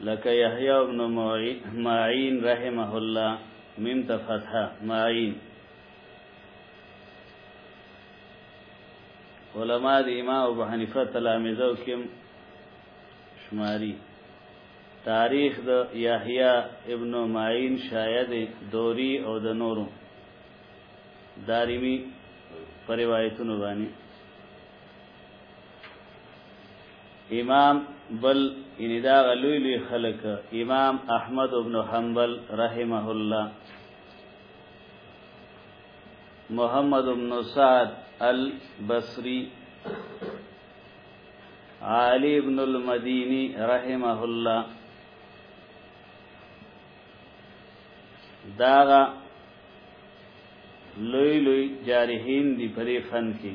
لکه یحیی ابن معین رحمه الله میم ته فتحه معین علما د امام ابو حنیفه تلامذه کوم شماری تاریخ د یحیی ابن معین شاید دوری او د نورو دارمی پر روایتونو باندې امام بل یعنی دا هغه لوی لوی خلک امام احمد ابن حنبل رحمه الله محمد ابن سعد البصری علی ابن المدینی رحمه الله داغه لوی لوی جارحین دی پرې فن کې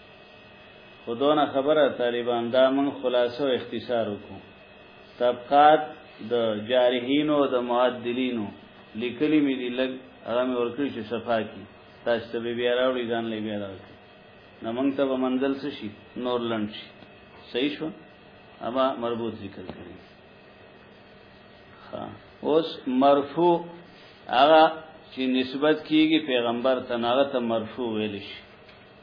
خودونه خبره طالبان دا من خلاصو اختصار وکړو طبقات د جارحین او د معدلینو لیکلی می دی لګ هغه می ورکړي چې صفا کی تاسو ته بیا راوړي ځان لې بیا راوړي نو موږ ته به منزل څه شي نور لند شي صحیح شو اما مربوط ذکر کړی ها اوس مرفوع هغه چې نسبت کیږي پیغمبر ته هغه ته مرفوع ویل شي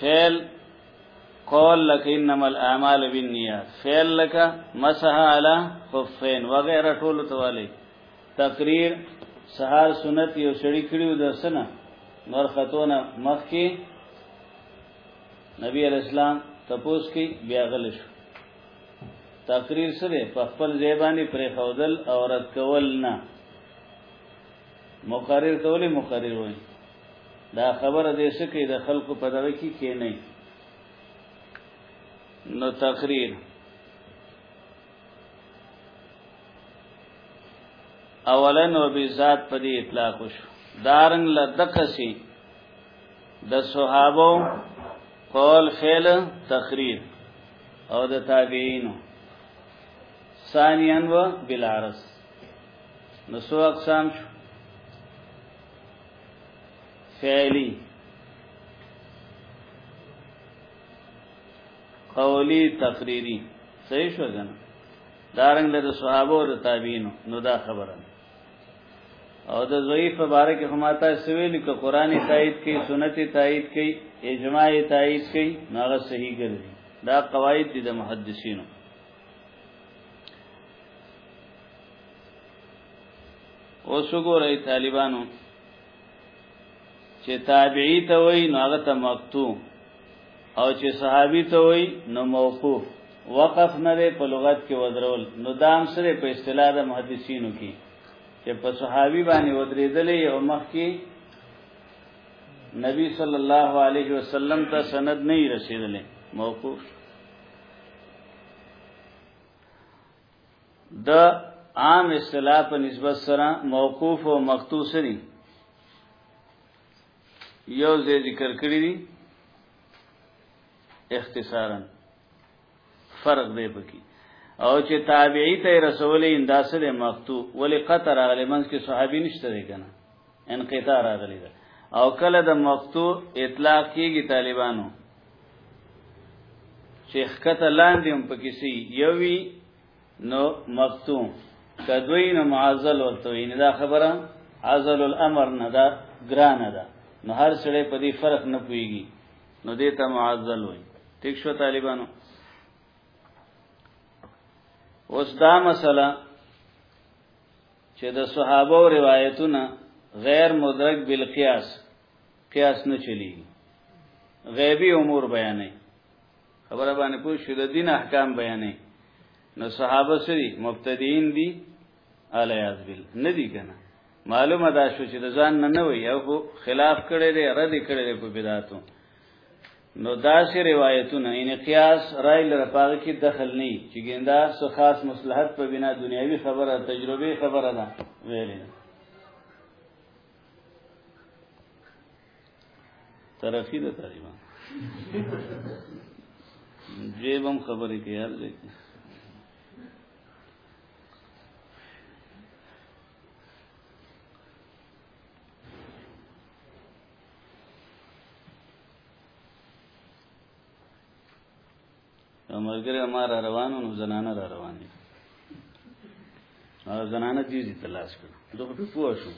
فعل قول لك انما الاعمال بالنيات فعل لك مسح على خفين وغيرها ټول توالي تقریر سهار سنت یو سړی کړیو د سنه نور خاتونه مخ کې نبی علیہ السلام تپوس کې بیا غل شو تقریر سره په خپل ځای باندې پرې خودل او رد کول نه مقرر ته ولې مقرر وای دا خبره دې څه کوي د خلکو په دغه کې کې نه نو تقریر اولن و بی ذات په دې اطلاق شو دارن لدقسی د صحابه قول فعل تقریر او د تابعین ثانیا و بالعرض نو سو اقسام شو فعلی قولی تقریری صحیح شو جنا دارنګ له صحابه او تابعین نو دا خبره او د ضعیف مبارک هماته سویل ک قران تایید کی سنت تایید کی اجماع تایید کی ناغه صحیح ګرځي دا قواعد دي د محدثینو اوس وګورئ طالبانو چې تابعی ته وای نو هغه ته مقطوع او چې صحابي ته وای نو موقوف وقف نه دی په لغت کې ودرول نو دام سره په اصطلاح د محدثینو کې چې په صحابي باندې ودرېدلې او مخ کې نبی صلی الله علیه وسلم ته سند نه رسیدلې موقوف د عام اصطلاح په نسبت سره موقوف او مخطوص دي یو ځای ذکر کړی دي اختصارا فرق دی پکې او چې تابعی ته رسول انداسه د مخطو ولی قطر غلی منځ کې صحابي نشته دی کنه انقطاع راغلی ده او کله د مقتوع اطلاق کیږي طالبانو چې خکته لاندې هم پکې سي یوي نو مقتوع کدوی نو معزل ورته وي دا خبره عزل الامر نه ده ګران ده نو هر سړی په دې فرق نه پويږي نو دې ته معزل وي ټیک شو طالبانو اوس دا مسله چې د صحابه روایتونه غیر مدرک بالقیاس قیاس نه چلی غیبی امور بیانې خبره باندې پوه شو د دین احکام بیانې نو صحابه سری مبتدیین دي الی عز بل نه دي کنه معلومه دا شو چې د ځان نه نه وي او خلاف کړي دي رد کړي دي په بدعاتو نو داسې روایتونه ان قیاس رای لره پاره کې دخل نه چې ګندا څه خاص مصلحت په بنا دنیوي خبره تجربه خبره ده ویلې ترقی ده تقریبا جیبم خبرې کې یاد لري مرګره ما را روانو نو زنانه را روان دي هغه زنانه دې دې تلاش کړ دوه په پوه شو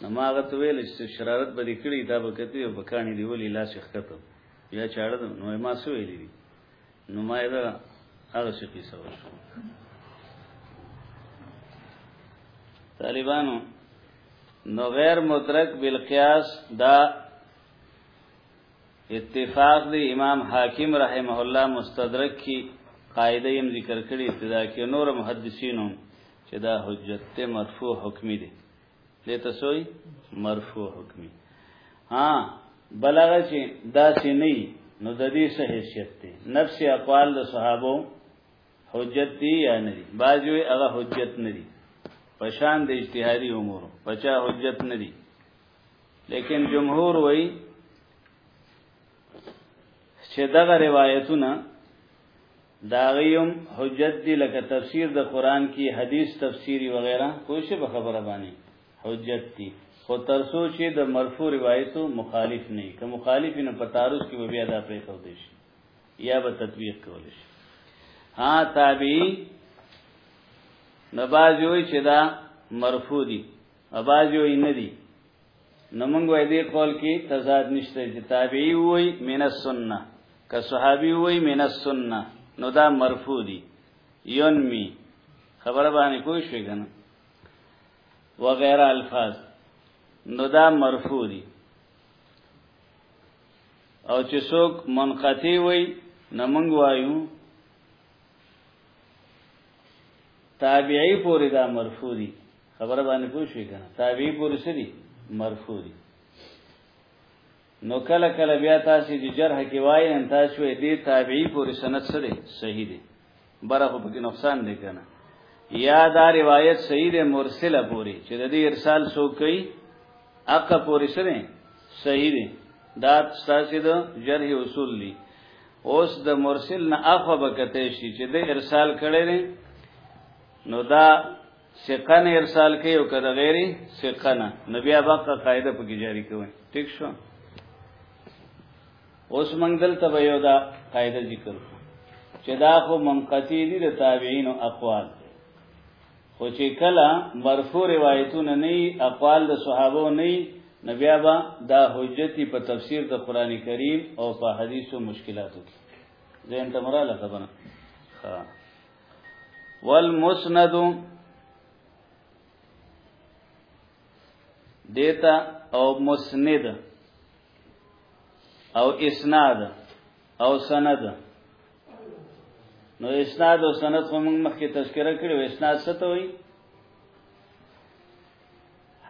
نو ما هغه ته ویل چې شرارت به دې کړی دا به کته یو بکانی دی ولې لاس ښکته یا چاړه نو ما سو ویلې دي نو ما دا هغه څه پیسه وشو طالبانو نو غیر مدرک بالقیاس دا اتفاق دی امام حاکم رحمه الله مستدرک کی قاعده یم ذکر کړی ابتدا کې نور محدثینو چې دا حجت ته مرفوع حکمی دی دته سوی مرفوع حکمی ها بلغه چې دا سې نه نو د دې څه حیثیت دی نفس اقوال د صحابه حجت دی یا نه دی باجوی هغه حجت نه دی پشان د اجتهادي امور پچا حجت نه دی لیکن جمهور وای چې دغه روایتونه داغیم حجت دی لکه تفسیر د قران کی حدیث تفسیری وغیرہ کوئی شی په خبره باندې حجت دی خو تر سوچ د مرفوع روایتو مخالف نه که مخالف نه په تعارض کې به بیا دا پرې خو دي شي یا به تطبیق کول شي ها تابعی نباز وی چې دا مرفوع دي اباز یو نه دی نو موږ وای دې قول کې تضاد نشته چې تابعی وای من السنه که صحابي وای من السنه نو دا مرفوع دی یونمی خبره باندې کوی شوې کنه وغیرہ الفاظ نو دا مرفوع دی او چې څوک منقطی وای نو موږ وایو تابعی پوری دا مرفوع دی خبره باندې پوه شوې کنه تابعی پورې سری مرفوع دي نو کله کله بیا تاسو چې جرح کې وای ان تاسو دې تابعی پورې سند سره صحیح دي بره خو پکې نقصان دی کنه یا دا روایت صحیح ده مرسله پوری چې د دې ارسال سو کوي اق پوری سره صحیح ده دا تاسو د جرح اصول دي اوس د مرسل نه اخو بکته شي چې د ارسال کړي نو دا ثقه نه ارسال کوي او کله غیر ثقه نه نبی اباقه قاعده په کې جاری کوي ٹھیک شو اوس موږ دلته به یو دا قاعده ذکر چې دا خو منقطی دي د تابعین او اقوال خو چې کله مرفوع روایتونه نه اقوال د صحابه نه نبی ابا دا حجتی په تفسیر د قران کریم او په حدیثو مشکلاتو کې زه انتمرا لته بنا ها والمسند دیتا او مسند او اسناد او سند نو اسناد او سند خو موږ مخکې تذکرہ کړو اسناد څه ته وایي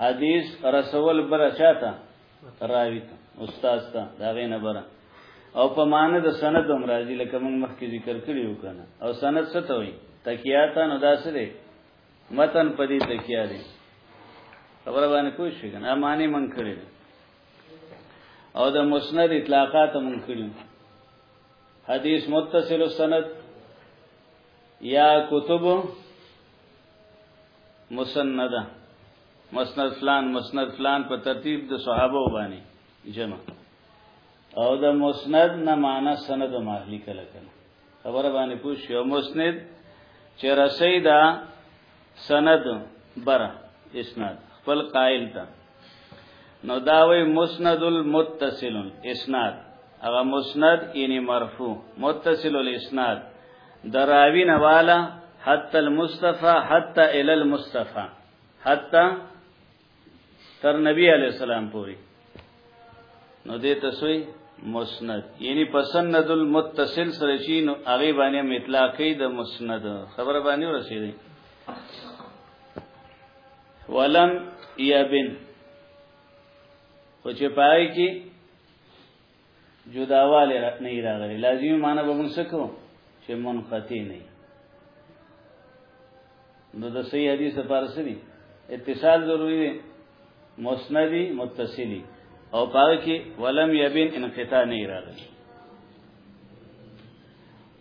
حدیث رسول بر چاته راوی ته استاد ته دا غي نه بره او په معنی د سند هم راځي لکه موږ مخکې ذکر کړی وکنه او سند څه ته وي تکیا ته نو داسې دی متن په دې تکیا دی خبره باندې کوی شي کنه معنی من کړی او د مسند اطلاقات من کړی حدیث متصل السند یا کتب مسند مسند فلان مسند فلان په ترتیب د صحابه باندې جمع او د مسند نه معنا سند او ماخلی کله کله خبر باندې پوښ یو مسند چې رسیدا سند بر اسناد خپل قائل ته نو داوی مسند المتصل اسناد هغه مسند یعنی مرفوع متصل الاسناد دراوی نوالا حتی المصطفى حتی الى المصطفى حتی تر نبی علی السلام پوری نو دې تسوی مسند یعنی پسند المتصل سره شي نو هغه باندې مطلقې د مسند خبر باندې ورسېږي ولم یبن خو چې پای کې جداواله نه راغلي لازمي معنی به موږ سکو چې منقطع نه نو د صحیح حدیث لپاره سړي اتصال ضروری دی مسندی متصلی او پای کې ولم یبن انقطاع نه راغلي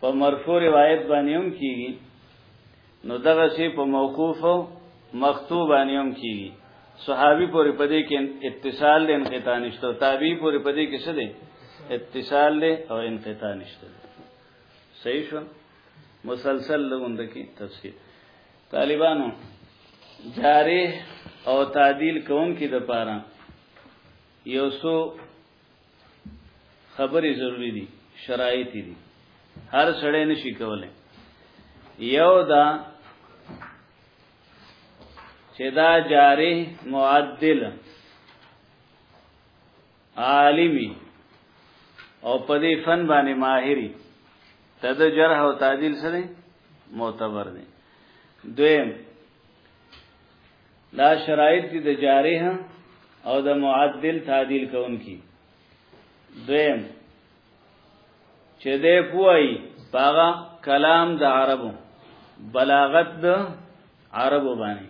په مرفوع روایت باندې هم کیږي نو دغه شی په موقوف او مکتوب باندې هم کیږي صحابي پورې پدې کې اتصال دې انقطاع نشته تابعي پورې پدې کې څه دې اتصال دې او انقطاع نشته صحیح شو مسلسل لوند کې تفسیر طالبانو جارح او تعدیل کوم کې د پاره یو سو خبرې ضروری دي شرایط دي هر سړی نشي کولای یو دا چې دا جارح معدل عالمی او په دې فن باندې ماهری تد جرح او تعدیل سره معتبر دي دویم دا شرایط دي د جارح او د معدل تعدیل کوونکی دویم چې دې پوي پاغه کلام د عربو بلاغت د عربو باندې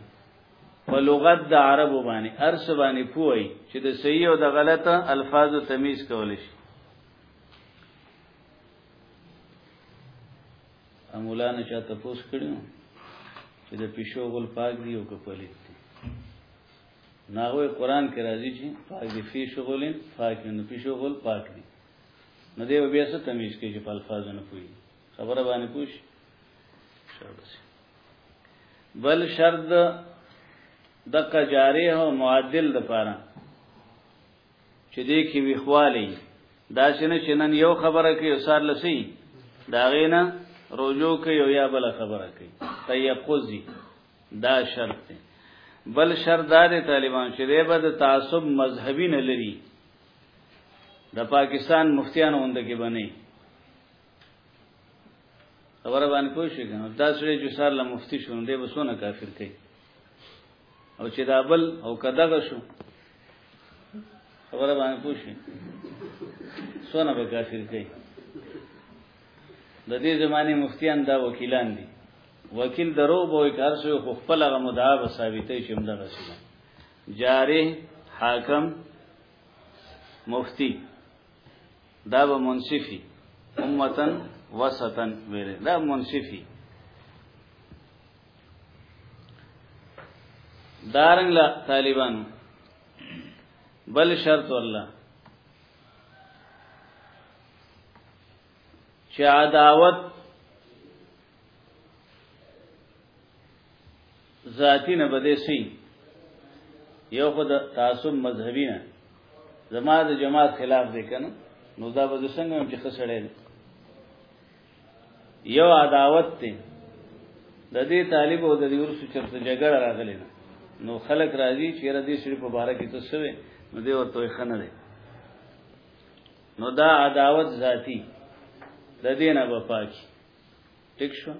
په لغت د عربو باندې ارس باندې پوي چې د صحیح او د غلط الفاظو تمیز کول شي مولا نه چا تپوس کړی چې د پیشو غول پاک دی او که پلیت دی ناغوی قرآن کې راځي چې پاک دی فی شغل پاک دی نو پیشو غول پاک دی نو دی بیا څه تمیز کوي چې په الفاظو نه پوي خبره باندې پوښ بل شرط د قجاره او معادل د پاره چې دې کې ویخوالي دا شنه چې نن یو خبره کوي سار لسی دا غینا رجوع کوي او یا بل خبره کوي تیقظي دا شرط دی بل شرط دا دی طالبان چې دې بد تعصب مذهبي نه لري د پاکستان مفتیان وند کې بني خبره باندې پوه شئ دا سړي چې سار له مفتی شوم دی بسونه کافر کوي او چې دا بل او کداغه شو خبره باندې پوښي سونه به کافر کوي د دې زمانه مفتیان دا وکیلان دي وکیل درو به کار شو خو خپل غو مدعا به ثابتې چې موږ دغه شي جاره حاکم مفتی دا به منصفی امتن وسطن ویره دا منصفی دارنګ لا طالبانو بل شرط والله چې عداوت ذاتی نه بده سي یو خود تعصب مذهبی نه زما د جماعت خلاف دی کنه نو دا به څنګه چې خسړې یو عداوت ته د دې طالب او د دې ورسو چرته جګړه راغلې ده نو خلک راځي چې را دې سړي په بار کې ته سوي نو دې ورته خنه ده نو دا عداوت ذاتی د دې نه به پاکي ټیک شو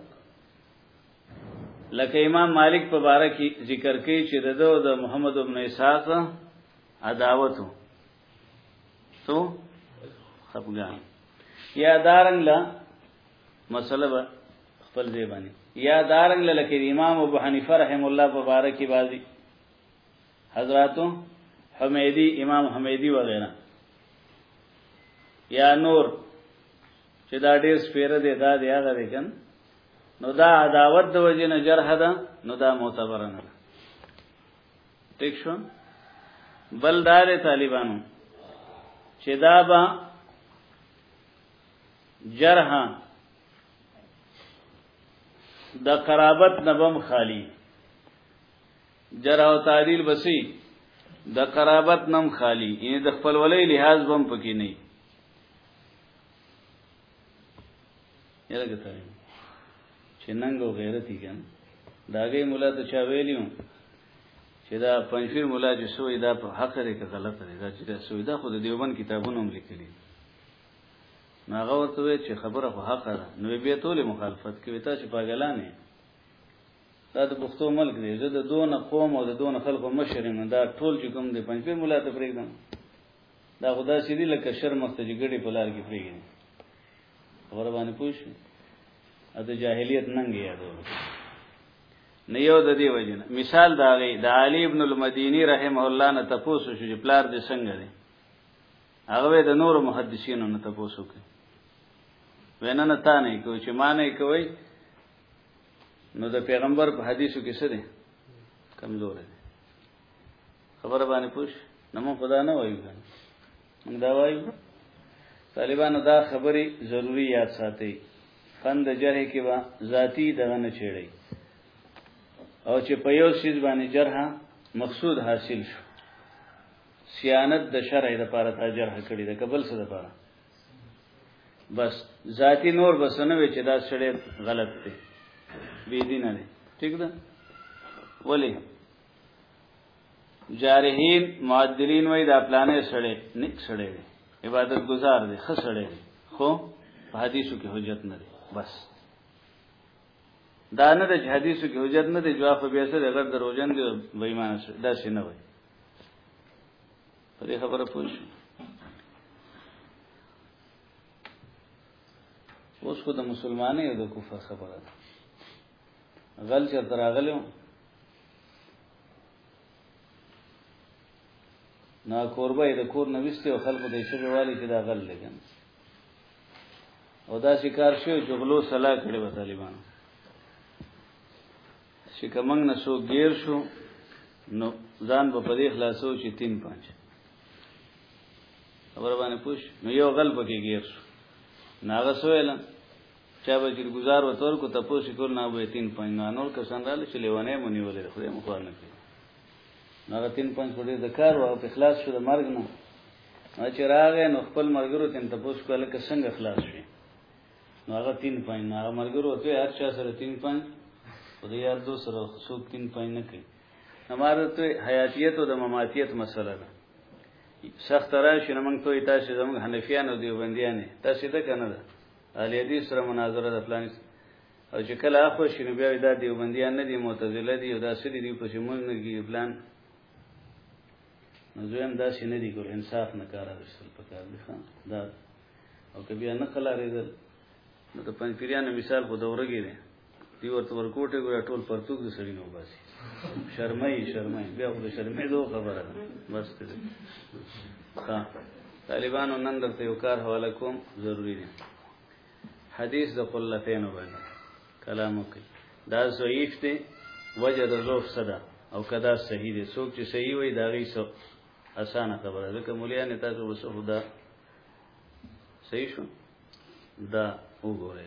لکه امام مالک په بار کې ذکر کوي چې د دو د محمد ابن اسحاق عداوتو سو خپګان یا دارنګ لا مسله به خپل ځای باندې یا دارنګ لا لکه امام ابو حنیفه رحم الله مبارک بازی حضراتو حمیدی امام حمیدی وغیرہ یا نور چې دا ډیر سپیره دی دا دی هغه دی کن نو دا عداوت د وجې نه جرح ده نو دا معتبر نه ده ټیک شو بل دار طالبانو چې دا به جرح د قرابت نبم خالی جرح او تعدیل بسی د قرابت نم خالی یعنی د خپلولۍ لحاظ بم پکې نه یره ګته چې ننګ او غیرت یې کنه داګه مولا ته چا ویلیو چې دا پنځیر مولا چې سوې دا په حق لري که غلط لري دا چې دا سوې دا خو د دیوبند کتابونو هم لیکلي ناغه ورته وی چې خبره خو حق ده نو بیا ټول مخالفت کوي تا چې پاګلانه دا د پښتو ملک دی زه د دون قوم او د دون خلکو مشر یم دا ټول چې کوم دی پنځه مولا ته پرېږدم دا خدا سړي لکه شرم ته جګړې په لار کې پرېږدي خبره باندې پوه شو ا د جاهلیت ننګ یادو نه یو د دې وجنه مثال دا غي د علی ابن المديني رحمه الله نه تپوس شو چې پلار دې څنګه دی هغه د نور محدثینو نه تپوس وکړي وینا نه تا نه کوي چې ما نه کوي نو د پیغمبر په حدیثو کې څه دی کمزور دی خبره باندې پوښ نو خدا نه وایو موږ دا وایو طالبانو دا خبرې ضروری یاد ساتي فند جرح کې با ذاتی دغه نه چیړي او چې په یو سیز باندې جرح مقصود حاصل شو سیانت د شرع د پاره تا جرح کړی د قبل سره د پاره بس ذاتی نور بس نه وی چې دا سړی غلط دی بی دینه دی ٹھیک ده ولی جارحین معدلین وای دا پلانې سړې نیک سړې دی عبادت گزار دی خه سړې دی خو په حدیثو کې حجت نه دی بس دا نه د حدیثو کې حجت نه دی جواب به سره غیر دروژن دی بې ایمان سره دا څه نه وای په دې خبره پوه شو اوس خو د مسلمانې او د کفر خبره ده غل چې دراغلی و نا کوربه د کور نه وسته او خلکو ته شګه والی چې دا غل لګن او دا شکار شو چې غلو صلاح کړي و طالبان چې کمنګ نه سو غیر شو نو ځان په پدې خلاصو چې 3 5 خبر باندې پوښ نو یو غل پکې غیر شو ناغه سویل چا به چې گزار و تور کو تپوس کول نه به تین پنځ نه نور کسان را لچ لیونه مو نیولې خو یې مخور نه کړ هغه تین پنځ په دې د کار او په خلاص شو د مرګ نه چې راغې نو خپل مرګرو تین تپوس کول که څنګه خلاص شي نو هغه تین پنځ نه هغه مرګرو ته هر چا سره تین پنځ خو دې یار دو سره څوک تین پنځ نه کوي نماره ته حیاتیت او د مماتیت مسله ده سخت راشي نو موږ ته تاسو زموږ حنفیان او دیوبندیان تاسو ته کنه ده اهل حدیث سره مناظره د فلانی او چې کله اخو شنو بیا دا دیوبندیان نه دي معتزله دي او دا سړي دي په شمول نه کې پلان نو زم دا شي نه دي ګور انصاف نه کار رسول پکار دي خان دا او کبي نه کلا ریدل نو د پنځپیرانو مثال په دوره کې دی ورته ورکوټه ګره ټول پرتوګ د سړی نو باسي شرمای شرمای بیا خو شرمې دوه خبره ده بس ته ها طالبانو نن درته یو کار حواله کوم ضروری دی حدیث د قلتین باندې کلام وکي دا ضعیف دی وجه د ضعف صدا او کدا صحیح دی څوک چې صحیح وي دا غي سو اسانه خبره ده کوم لیا نه تاسو وسو دا صحیح شو دا وګورئ